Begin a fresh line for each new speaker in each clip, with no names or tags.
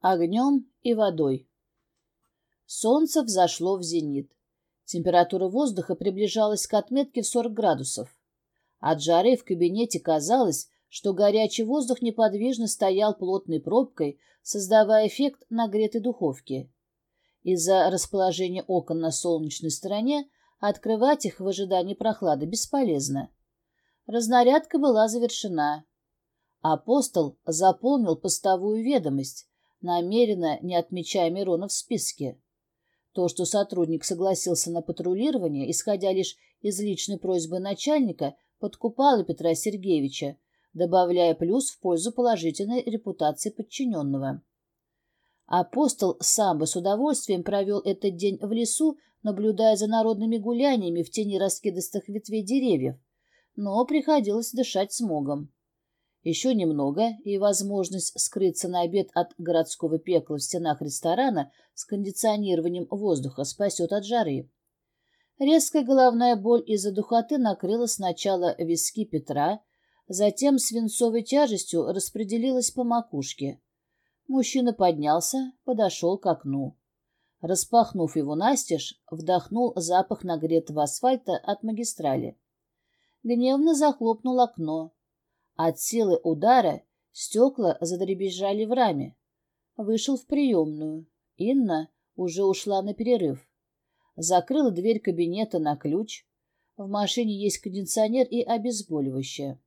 огнем и водой. Солнце взошло в зенит. Температура воздуха приближалась к отметке в 40 градусов. От жары в кабинете казалось, что горячий воздух неподвижно стоял плотной пробкой, создавая эффект нагретой духовки. Из-за расположения окон на солнечной стороне открывать их в ожидании прохлады бесполезно. Разнарядка была завершена. Апостол заполнил постовую ведомость, намеренно не отмечая Мирона в списке. То, что сотрудник согласился на патрулирование, исходя лишь из личной просьбы начальника, подкупало Петра Сергеевича, добавляя плюс в пользу положительной репутации подчиненного. Апостол сам бы с удовольствием провел этот день в лесу, наблюдая за народными гуляниями в тени раскидистых ветвей деревьев, но приходилось дышать смогом. Еще немного, и возможность скрыться на обед от городского пекла в стенах ресторана с кондиционированием воздуха спасет от жары. Резкая головная боль из-за духоты накрыла сначала виски Петра, затем свинцовой тяжестью распределилась по макушке. Мужчина поднялся, подошел к окну. Распахнув его настежь, вдохнул запах нагретого асфальта от магистрали. Гневно захлопнул окно. От силы удара стекла задребезжали в раме. Вышел в приемную. Инна уже ушла на перерыв. Закрыла дверь кабинета на ключ. В машине есть кондиционер и обезболивающее.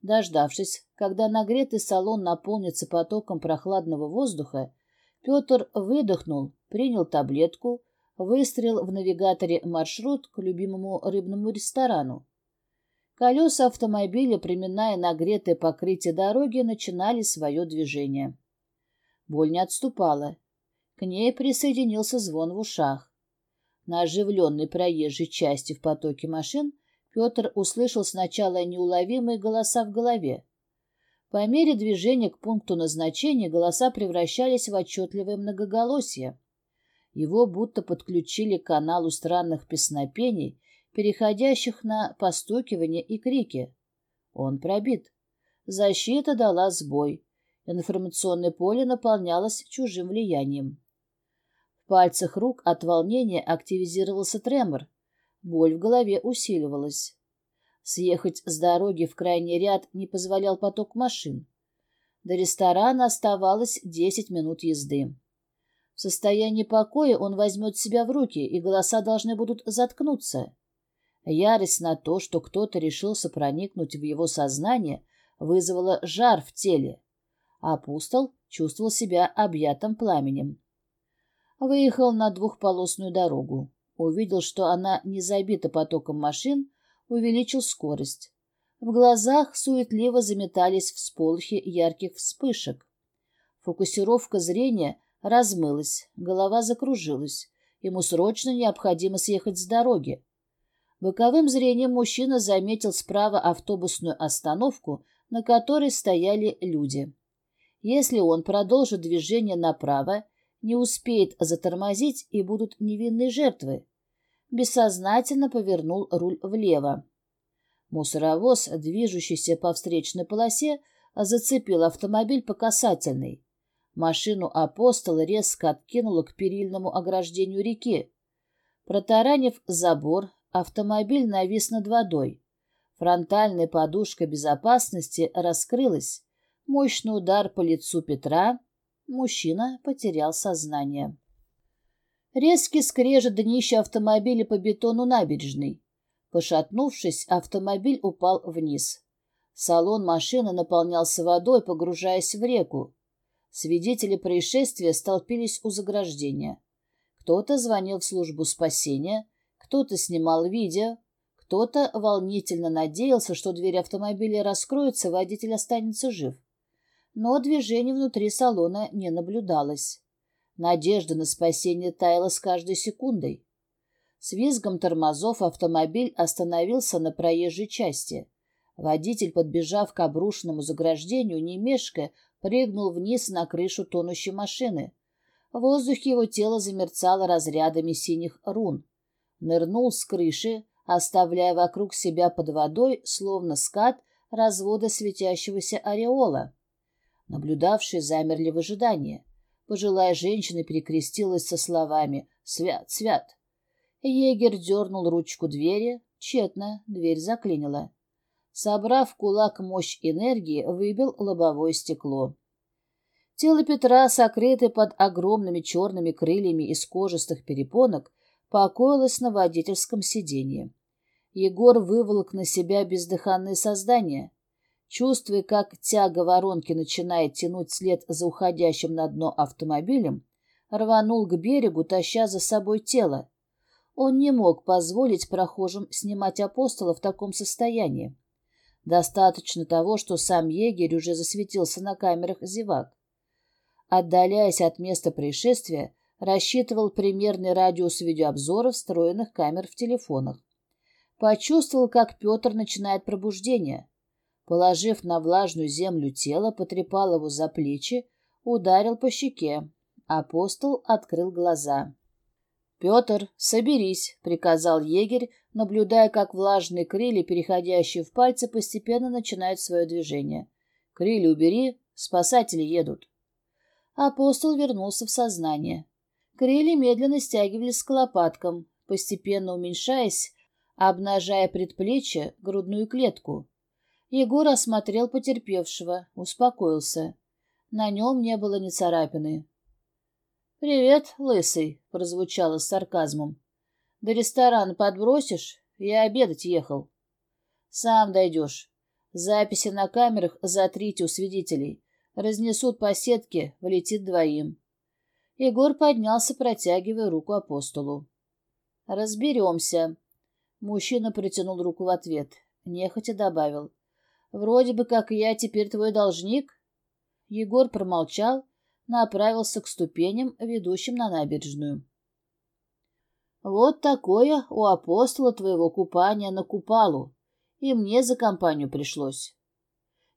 Дождавшись, когда нагретый салон наполнится потоком прохладного воздуха, Петр выдохнул, принял таблетку, выстрелил в навигаторе маршрут к любимому рыбному ресторану. Колеса автомобиля, приминая нагретое покрытие дороги, начинали свое движение. Боль не отступала. К ней присоединился звон в ушах. На оживленной проезжей части в потоке машин Петр услышал сначала неуловимые голоса в голове. По мере движения к пункту назначения голоса превращались в отчетливое многоголосие. Его будто подключили к каналу странных песнопений, переходящих на постукивание и крики. Он пробит. Защита дала сбой. Информационное поле наполнялось чужим влиянием. В пальцах рук от волнения активизировался тремор. Боль в голове усиливалась. Съехать с дороги в крайний ряд не позволял поток машин. До ресторана оставалось десять минут езды. В состоянии покоя он возьмет себя в руки, и голоса должны будут заткнуться. Ярость на то, что кто-то решился проникнуть в его сознание, вызвала жар в теле. Апостол чувствовал себя объятым пламенем. Выехал на двухполосную дорогу. Увидел, что она не забита потоком машин, увеличил скорость. В глазах суетливо заметались всполохи ярких вспышек. Фокусировка зрения размылась, голова закружилась. Ему срочно необходимо съехать с дороги. Боковым зрением мужчина заметил справа автобусную остановку, на которой стояли люди. Если он продолжит движение направо, не успеет затормозить и будут невинные жертвы. Бессознательно повернул руль влево. Мусоровоз, движущийся по встречной полосе, зацепил автомобиль по касательной. Машину апостола резко откинуло к перильному ограждению реки. Протаранив забор, Автомобиль навис над водой. Фронтальная подушка безопасности раскрылась. Мощный удар по лицу Петра. Мужчина потерял сознание. Резкий скрежет днища автомобиля по бетону набережной. Пошатнувшись, автомобиль упал вниз. Салон машины наполнялся водой, погружаясь в реку. Свидетели происшествия столпились у заграждения. Кто-то звонил в службу спасения, кто-то снимал видео, кто-то волнительно надеялся, что дверь автомобиля раскроется, водитель останется жив. Но движения внутри салона не наблюдалось. Надежда на спасение таяла с каждой секундой. С визгом тормозов автомобиль остановился на проезжей части. Водитель, подбежав к обрушенному заграждению, не мешкая, прыгнул вниз на крышу тонущей машины. В воздухе его тело замерцало разрядами синих рун нырнул с крыши, оставляя вокруг себя под водой, словно скат, развода светящегося ореола. Наблюдавшие замерли в ожидании. Пожилая женщина перекрестилась со словами «Свят, свят!». Егерь дернул ручку двери, тщетно, дверь заклинила. Собрав кулак мощь энергии, выбил лобовое стекло. Тело Петра, сокрытое под огромными черными крыльями из кожистых перепонок, покоилось на водительском сиденье. Егор выволок на себя бездыханное создание. Чувствуя, как тяга воронки начинает тянуть след за уходящим на дно автомобилем, рванул к берегу, таща за собой тело. Он не мог позволить прохожим снимать апостола в таком состоянии. Достаточно того, что сам егерь уже засветился на камерах зевак. Отдаляясь от места происшествия, рассчитывал примерный радиус видеообзора встроенных камер в телефонах. Почувствовал, как Петр начинает пробуждение. Положив на влажную землю тело, потрепал его за плечи, ударил по щеке. Апостол открыл глаза. «Петр, соберись», — приказал егерь, наблюдая, как влажные крылья, переходящие в пальцы, постепенно начинают свое движение. «Крылья убери, спасатели едут». Апостол вернулся в сознание. Крылья медленно стягивались к лопаткам, постепенно уменьшаясь, обнажая предплечье, грудную клетку. Егор осмотрел потерпевшего, успокоился. На нем не было ни царапины. «Привет, лысый», — прозвучало с сарказмом. «До ресторана подбросишь? Я обедать ехал». «Сам дойдешь. Записи на камерах затрите у свидетелей. Разнесут по сетке, влетит двоим». Егор поднялся, протягивая руку апостолу. «Разберемся», Мужчина протянул руку в ответ. Нехотя добавил. «Вроде бы как я теперь твой должник». Егор промолчал, направился к ступеням, ведущим на набережную. «Вот такое у апостола твоего купания на купалу, и мне за компанию пришлось».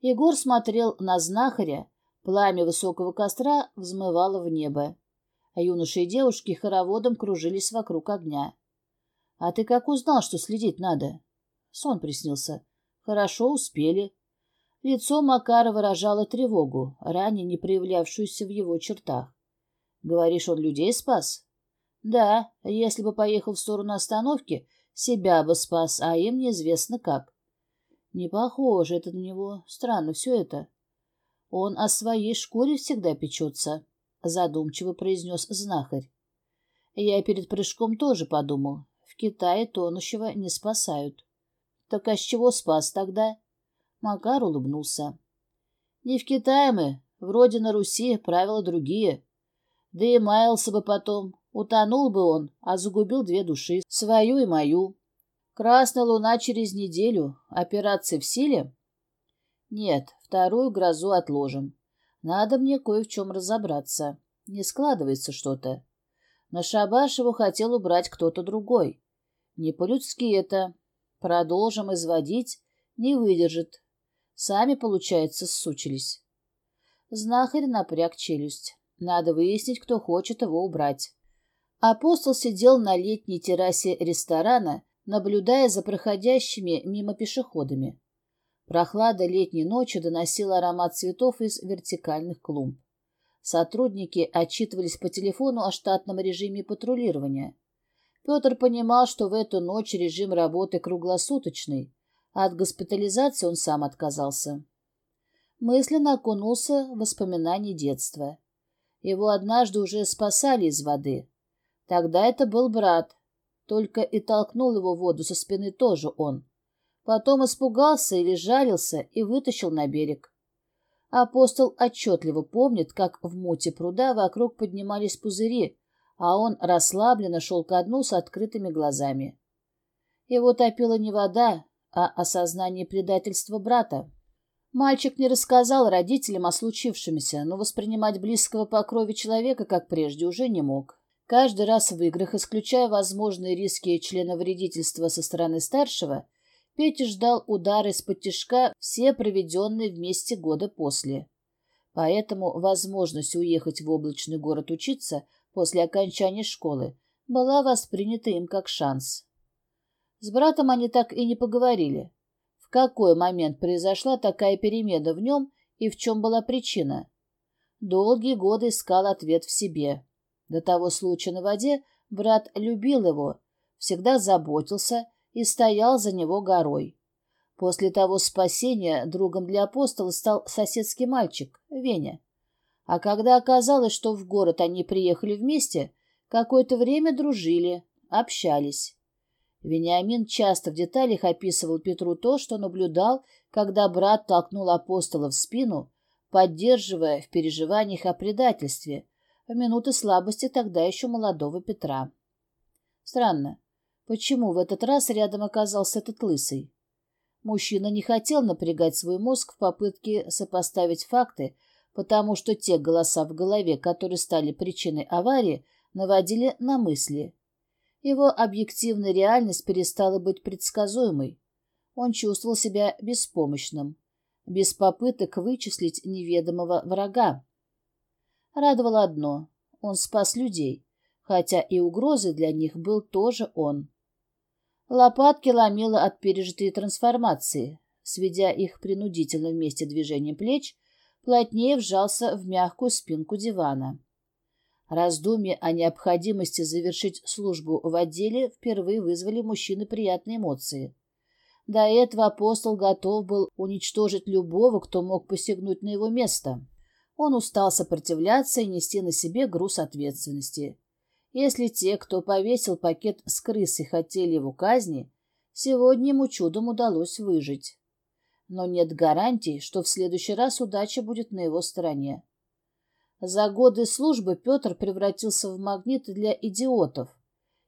Егор смотрел на знахаря, пламя высокого костра взмывало в небо, а юноши и девушки хороводом кружились вокруг огня. «А ты как узнал, что следить надо?» Сон приснился. «Хорошо, успели». Лицо Макара выражало тревогу, ранее не проявлявшуюся в его чертах. «Говоришь, он людей спас?» «Да, если бы поехал в сторону остановки, себя бы спас, а им неизвестно как». «Не похоже это на него. Странно все это». «Он о своей шкуре всегда печется», — задумчиво произнес знахарь. Я перед прыжком тоже подумал. Китае тонущего не спасают. Так а с чего спас тогда? Макар улыбнулся. Не в Китае мы, вроде на Руси, правила другие. Да и маялся бы потом, утонул бы он, а загубил две души, свою и мою. Красная луна через неделю, операция в силе? Нет, вторую грозу отложим. Надо мне кое в чем разобраться. Не складывается что-то. На Шабашеву хотел убрать кто-то другой. Не по-людски это. Продолжим изводить, не выдержит. Сами, получается, ссучились. Знахарь напряг челюсть. Надо выяснить, кто хочет его убрать. Апостол сидел на летней террасе ресторана, наблюдая за проходящими мимо пешеходами. Прохлада летней ночи доносила аромат цветов из вертикальных клумб. Сотрудники отчитывались по телефону о штатном режиме патрулирования. Петр понимал, что в эту ночь режим работы круглосуточный, а от госпитализации он сам отказался. Мысленно окунулся в воспоминания детства. Его однажды уже спасали из воды. Тогда это был брат, только и толкнул его в воду со спины тоже он. Потом испугался или жалился и вытащил на берег. Апостол отчетливо помнит, как в муте пруда вокруг поднимались пузыри, а он расслабленно шел ко дну с открытыми глазами. Его топила не вода, а осознание предательства брата. Мальчик не рассказал родителям о случившемся, но воспринимать близкого по крови человека, как прежде, уже не мог. Каждый раз в играх, исключая возможные риски членовредительства со стороны старшего, Петя ждал удара из-под тяжка все проведенные вместе годы после. Поэтому возможность уехать в облачный город учиться – после окончания школы была воспринята им как шанс. С братом они так и не поговорили. В какой момент произошла такая перемена в нем и в чем была причина? Долгие годы искал ответ в себе. До того случая на воде брат любил его, всегда заботился и стоял за него горой. После того спасения другом для апостола стал соседский мальчик, Веня. А когда оказалось, что в город они приехали вместе, какое-то время дружили, общались. Вениамин часто в деталях описывал Петру то, что наблюдал, когда брат толкнул апостола в спину, поддерживая в переживаниях о предательстве, в минуты слабости тогда еще молодого Петра. Странно, почему в этот раз рядом оказался этот лысый? Мужчина не хотел напрягать свой мозг в попытке сопоставить факты, потому что те голоса в голове, которые стали причиной аварии, наводили на мысли. Его объективная реальность перестала быть предсказуемой. Он чувствовал себя беспомощным, без попыток вычислить неведомого врага. Радовало одно — он спас людей, хотя и угрозой для них был тоже он. Лопатки ломило от пережитой трансформации. Сведя их принудительно вместе движением плеч, плотнее вжался в мягкую спинку дивана. Раздумья о необходимости завершить службу в отделе впервые вызвали мужчины приятные эмоции. До этого апостол готов был уничтожить любого, кто мог посягнуть на его место. Он устал сопротивляться и нести на себе груз ответственности. Если те, кто повесил пакет с крысой, хотели его казни, сегодня ему чудом удалось выжить. Но нет гарантий, что в следующий раз удача будет на его стороне. За годы службы Петр превратился в магнит для идиотов,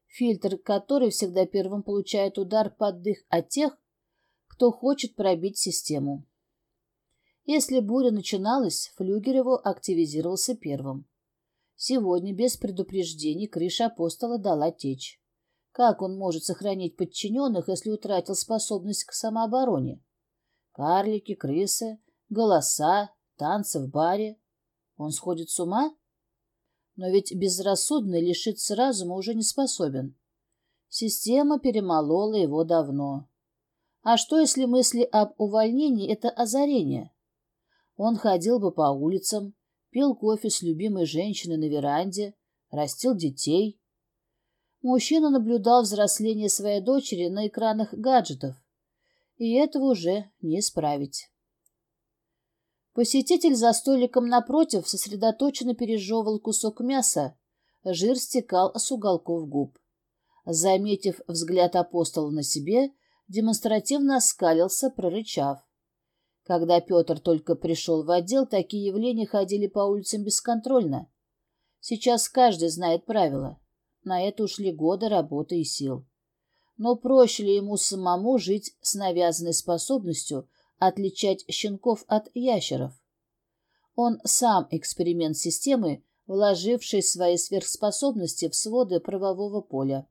фильтр который всегда первым получает удар под дых от тех, кто хочет пробить систему. Если буря начиналась, флюгер его активизировался первым. Сегодня без предупреждений крыша апостола дала течь. Как он может сохранить подчиненных, если утратил способность к самообороне? Карлики, крысы, голоса, танцы в баре. Он сходит с ума? Но ведь безрассудный лишиться разума уже не способен. Система перемолола его давно. А что, если мысли об увольнении — это озарение? Он ходил бы по улицам, пил кофе с любимой женщиной на веранде, растил детей. Мужчина наблюдал взросление своей дочери на экранах гаджетов, и этого уже не исправить. Посетитель за столиком напротив сосредоточенно пережевывал кусок мяса, жир стекал с уголков губ. Заметив взгляд апостола на себе, демонстративно оскалился, прорычав. Когда Петр только пришел в отдел, такие явления ходили по улицам бесконтрольно. Сейчас каждый знает правила. На это ушли годы работы и сил. Но проще ли ему самому жить с навязанной способностью отличать щенков от ящеров? Он сам эксперимент системы, вложивший свои сверхспособности в своды правового поля.